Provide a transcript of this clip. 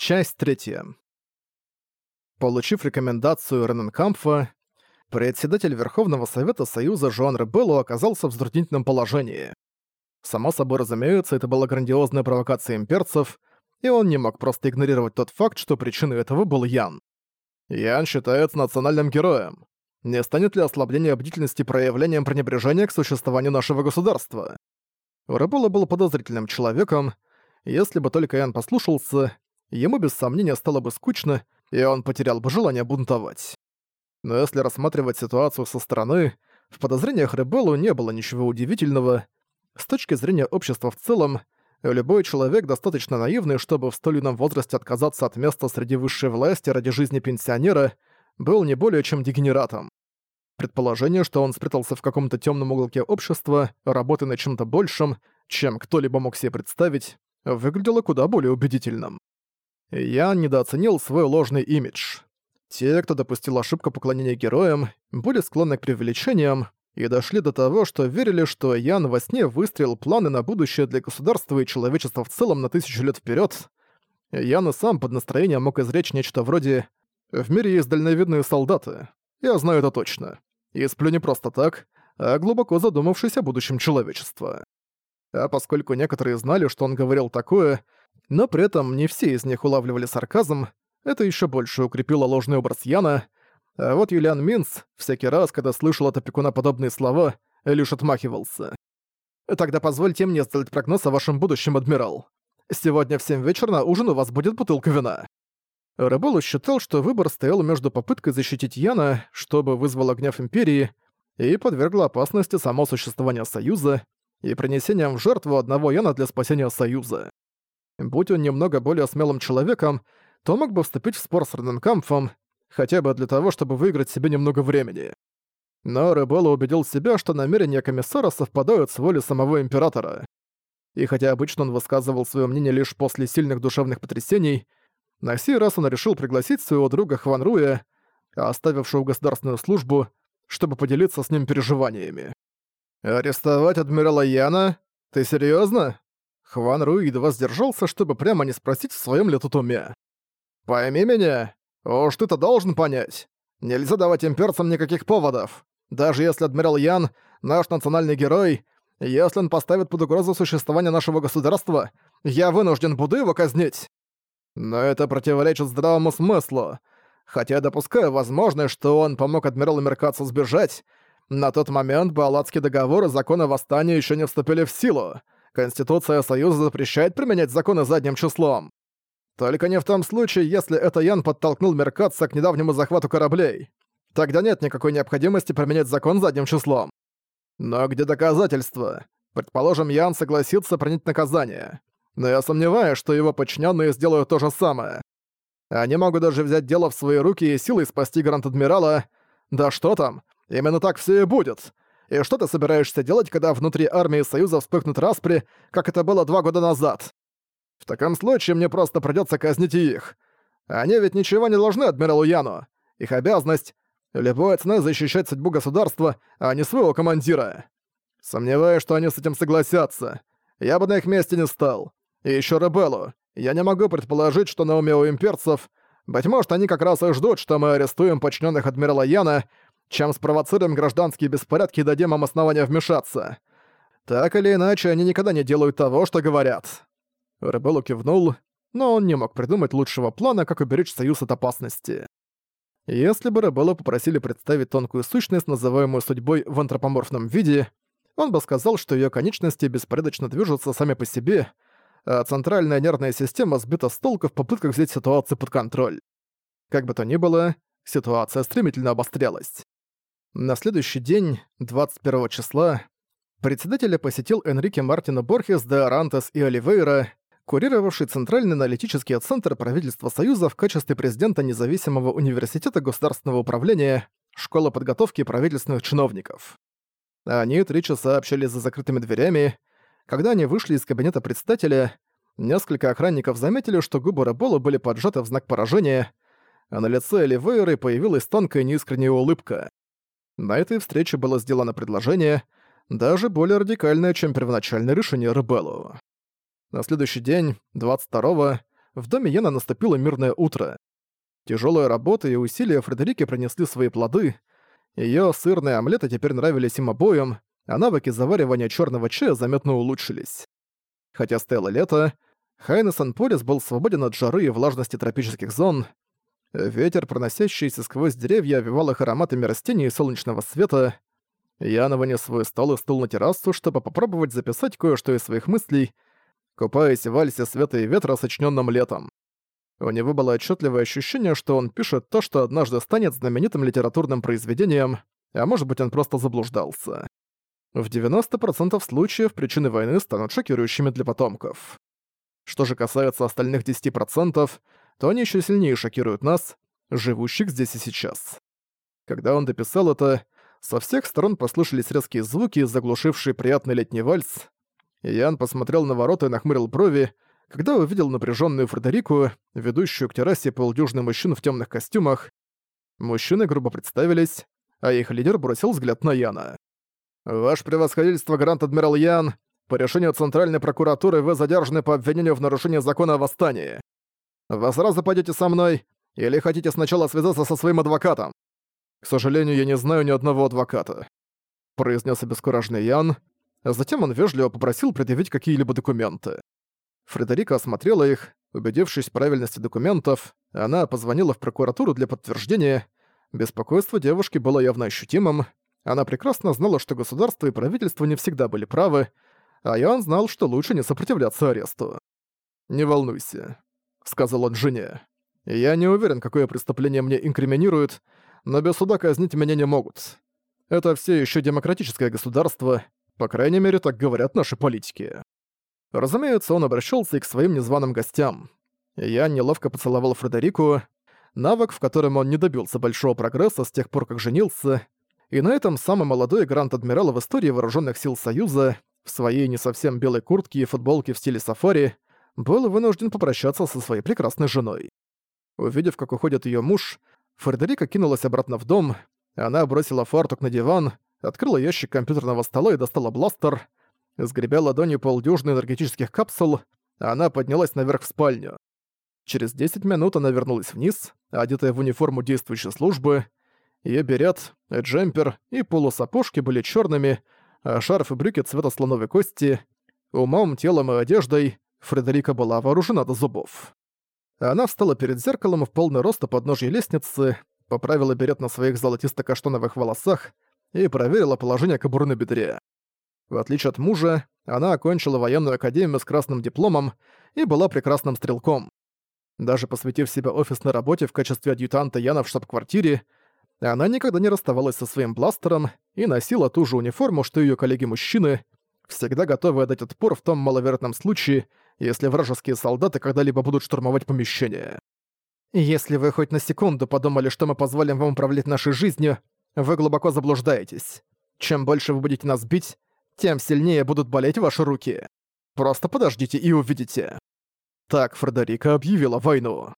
Часть третья. Получив рекомендацию Рененкампфа, председатель Верховного Совета Союза Жуан Ребелло оказался в затруднительном положении. Само собой разумеется, это была грандиозная провокация имперцев, и он не мог просто игнорировать тот факт, что причиной этого был Ян. Ян считается национальным героем. Не станет ли ослабление бдительности проявлением пренебрежения к существованию нашего государства? Ребелло был подозрительным человеком, если бы только Ян послушался, ему без сомнения стало бы скучно, и он потерял бы желание бунтовать. Но если рассматривать ситуацию со стороны, в подозрениях Ребеллу не было ничего удивительного. С точки зрения общества в целом, любой человек достаточно наивный, чтобы в столь юном возрасте отказаться от места среди высшей власти ради жизни пенсионера, был не более чем дегенератом. Предположение, что он спрятался в каком-то темном уголке общества, работая над чем-то большим, чем кто-либо мог себе представить, выглядело куда более убедительным. Я недооценил свой ложный имидж. Те, кто допустил ошибку поклонения героям, были склонны к преувеличениям и дошли до того, что верили, что Ян во сне выстроил планы на будущее для государства и человечества в целом на тысячу лет вперед. Ян и сам под настроением мог изречь нечто вроде «В мире есть дальновидные солдаты. Я знаю это точно. И сплю не просто так, а глубоко задумавшись о будущем человечества». А поскольку некоторые знали, что он говорил такое, но при этом не все из них улавливали сарказм, это еще больше укрепило ложный образ Яна, а вот Юлиан Минц, всякий раз, когда слышал от опекуна подобные слова, лишь отмахивался. «Тогда позвольте мне сделать прогноз о вашем будущем, адмирал. Сегодня в семь вечера на ужин у вас будет бутылка вина». Рыболу считал, что выбор стоял между попыткой защитить Яна, чтобы вызвало гнев Империи, и подвергло опасности само существование Союза, и принесением в жертву одного Яна для спасения Союза. Будь он немного более смелым человеком, то мог бы вступить в спор с Рененкампфом, хотя бы для того, чтобы выиграть себе немного времени. Но Ребелла убедил себя, что намерения комиссара совпадают с волей самого Императора. И хотя обычно он высказывал свое мнение лишь после сильных душевных потрясений, на сей раз он решил пригласить своего друга Хван Руя, оставившего государственную службу, чтобы поделиться с ним переживаниями. «Арестовать адмирала Яна? Ты серьёзно?» Хван Ру едва сдержался, чтобы прямо не спросить в своем ли тут. «Пойми меня. Уж ты-то должен понять. Нельзя давать имперцам никаких поводов. Даже если адмирал Ян — наш национальный герой, если он поставит под угрозу существование нашего государства, я вынужден буду его казнить. Но это противоречит здравому смыслу. Хотя я допускаю возможность, что он помог адмиралу Меркацу сбежать, на тот момент Балатский договор и законы восстания еще не вступили в силу. Конституция Союза запрещает применять законы задним числом. Только не в том случае, если это Ян подтолкнул Меркатца к недавнему захвату кораблей. Тогда нет никакой необходимости применять закон задним числом. Но где доказательства? Предположим, Ян согласится принять наказание. Но я сомневаюсь, что его подчиненные сделают то же самое. Они могут даже взять дело в свои руки и силой спасти Гранд-Адмирала. Да что там, Именно так все и будет. И что ты собираешься делать, когда внутри армии Союза вспыхнут распри, как это было два года назад? В таком случае мне просто придется казнить их. Они ведь ничего не должны адмиралу Яну. Их обязанность — любой ценой защищать судьбу государства, а не своего командира. Сомневаюсь, что они с этим согласятся. Я бы на их месте не стал. И еще Ребеллу. Я не могу предположить, что на уме у имперцев. Быть может, они как раз и ждут, что мы арестуем подчиненных адмирала Яна, чем спровоцируем гражданские беспорядки и дадим им основания вмешаться. Так или иначе, они никогда не делают того, что говорят». Рыбелу кивнул, но он не мог придумать лучшего плана, как уберечь Союз от опасности. Если бы Рыбелу попросили представить тонкую сущность, называемую судьбой в антропоморфном виде, он бы сказал, что ее конечности беспорядочно движутся сами по себе, а центральная нервная система сбита с толка в попытках взять ситуацию под контроль. Как бы то ни было, ситуация стремительно обострялась. На следующий день, 21 числа, председателя посетил Энрике Мартино Борхес де Арантес и Оливейра, курировавший Центральный аналитический центр правительства Союза в качестве президента независимого университета государственного управления, школы подготовки правительственных чиновников. Они три часа общались за закрытыми дверями. Когда они вышли из кабинета председателя, несколько охранников заметили, что губы Рабола были поджаты в знак поражения, а на лице Оливейры появилась тонкая неискренняя улыбка. На этой встрече было сделано предложение, даже более радикальное, чем первоначальное решение Ребеллу. На следующий день, 22-го, в доме Яна наступило мирное утро. Тяжелая работа и усилия Фредерики принесли свои плоды. Ее сырные омлеты теперь нравились им обоим, а навыки заваривания черного чая заметно улучшились. Хотя стояло лето, Хайнесон Полис был свободен от жары и влажности тропических зон. Ветер, проносящийся сквозь деревья, овивал их ароматами растений и солнечного света. Я вынес свой стол и стул на террасу, чтобы попробовать записать кое-что из своих мыслей, купаясь в вальсе света и ветра, сочиненном летом. У него было отчетливое ощущение, что он пишет то, что однажды станет знаменитым литературным произведением, а может быть он просто заблуждался. В 90% случаев причины войны станут шокирующими для потомков. Что же касается остальных 10%, то они еще сильнее шокируют нас, живущих здесь и сейчас. Когда он дописал это, со всех сторон послышались резкие звуки, заглушившие приятный летний вальс. Ян посмотрел на ворота и нахмурил брови, когда увидел напряженную Фредерику, ведущую к террасе полдюжины мужчин в темных костюмах. Мужчины грубо представились, а их лидер бросил взгляд на Яна. «Ваше превосходительство, Грант-адмирал Ян, по решению Центральной прокуратуры вы задержаны по обвинению в нарушении закона о восстании. Вы сразу пойдете со мной, или хотите сначала связаться со своим адвокатом? К сожалению, я не знаю ни одного адвоката», — произнес обескураженный Ян. Затем он вежливо попросил предъявить какие-либо документы. Фредерика осмотрела их, убедившись в правильности документов, она позвонила в прокуратуру для подтверждения. Беспокойство девушки было явно ощутимым. Она прекрасно знала, что государство и правительство не всегда были правы, а Ян знал, что лучше не сопротивляться аресту. «Не волнуйся», — сказал он жене. «Я не уверен, какое преступление мне инкриминируют, но без суда казнить меня не могут. Это все еще демократическое государство, по крайней мере, так говорят наши политики». Разумеется, он обращался и к своим незваным гостям. Я неловко поцеловал Фредерику, навык, в котором он не добился большого прогресса с тех пор, как женился, и на этом самый молодой гранд-адмирал в истории Вооруженных сил Союза, в своей не совсем белой куртке и футболке в стиле сафари, был вынужден попрощаться со своей прекрасной женой. Увидев, как уходит ее муж, Фредерика кинулась обратно в дом, она бросила фартук на диван, открыла ящик компьютерного стола и достала бластер. Сгребя ладонью полдюжины энергетических капсул, она поднялась наверх в спальню. Через 10 минут она вернулась вниз, одетая в униформу действующей службы. Её берет, джемпер и полусапожки были чёрными, а шарф и брюки цвета слоновой кости. Умом, телом и одеждой Фредерика была вооружена до зубов. Она встала перед зеркалом в полный рост у подножья лестницы, поправила берет на своих золотисто-каштановых волосах и проверила положение кобуры на бедре. В отличие от мужа, она окончила военную академию с красным дипломом и была прекрасным стрелком. Даже посвятив себя офисной работе в качестве адъютанта Яна в штаб-квартире, она никогда не расставалась со своим бластером и носила ту же униформу, что ее коллеги-мужчины, всегда готовые дать отпор в том маловероятном случае, если вражеские солдаты когда-либо будут штурмовать помещение. «Если вы хоть на секунду подумали, что мы позволим вам управлять нашей жизнью, вы глубоко заблуждаетесь. Чем больше вы будете нас бить, тем сильнее будут болеть ваши руки. Просто подождите и увидите. Так Фредерика объявила войну.